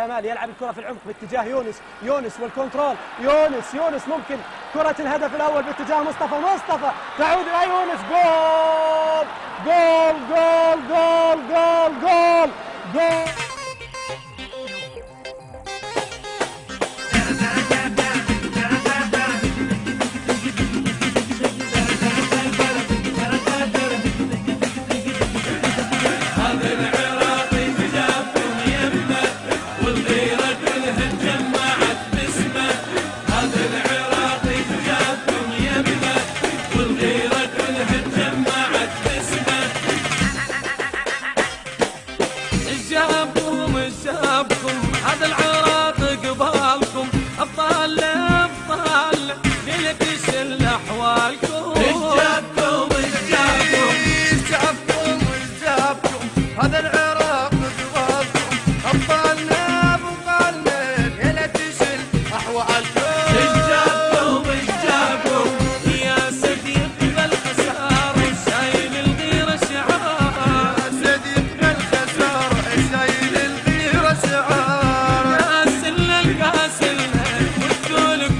سمال يلعب الكرة في العمق باتجاه يونس. يونس وال control. يونس يونس ممكن. كرة الهدف الأول باتجاه مصطفى. مصطفى تعود إلى يونس. جول!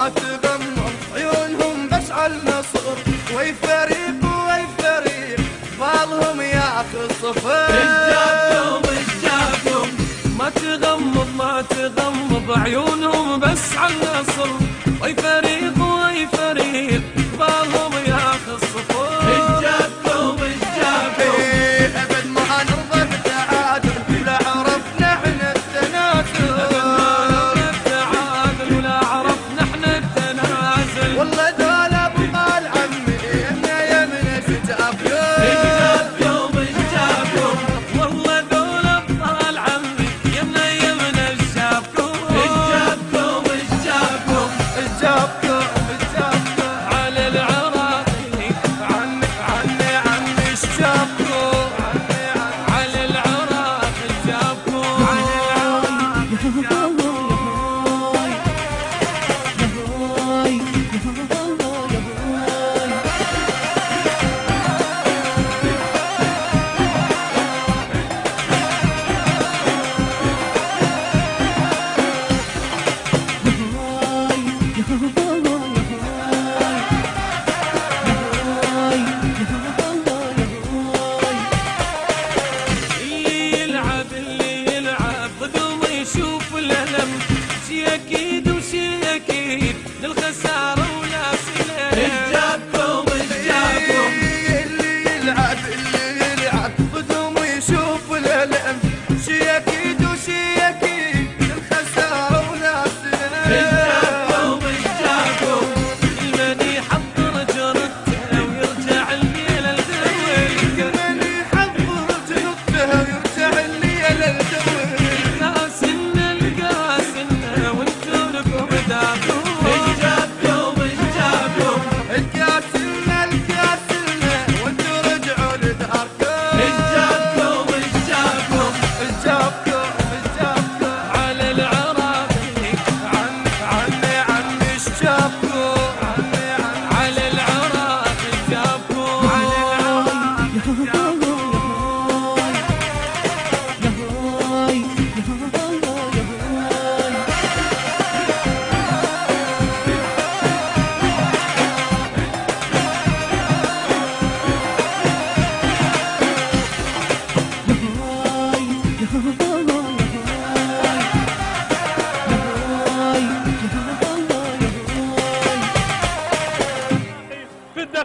atı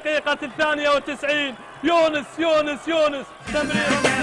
الدقيقة الثانية والتسعين. يونس يونس يونس. تمرير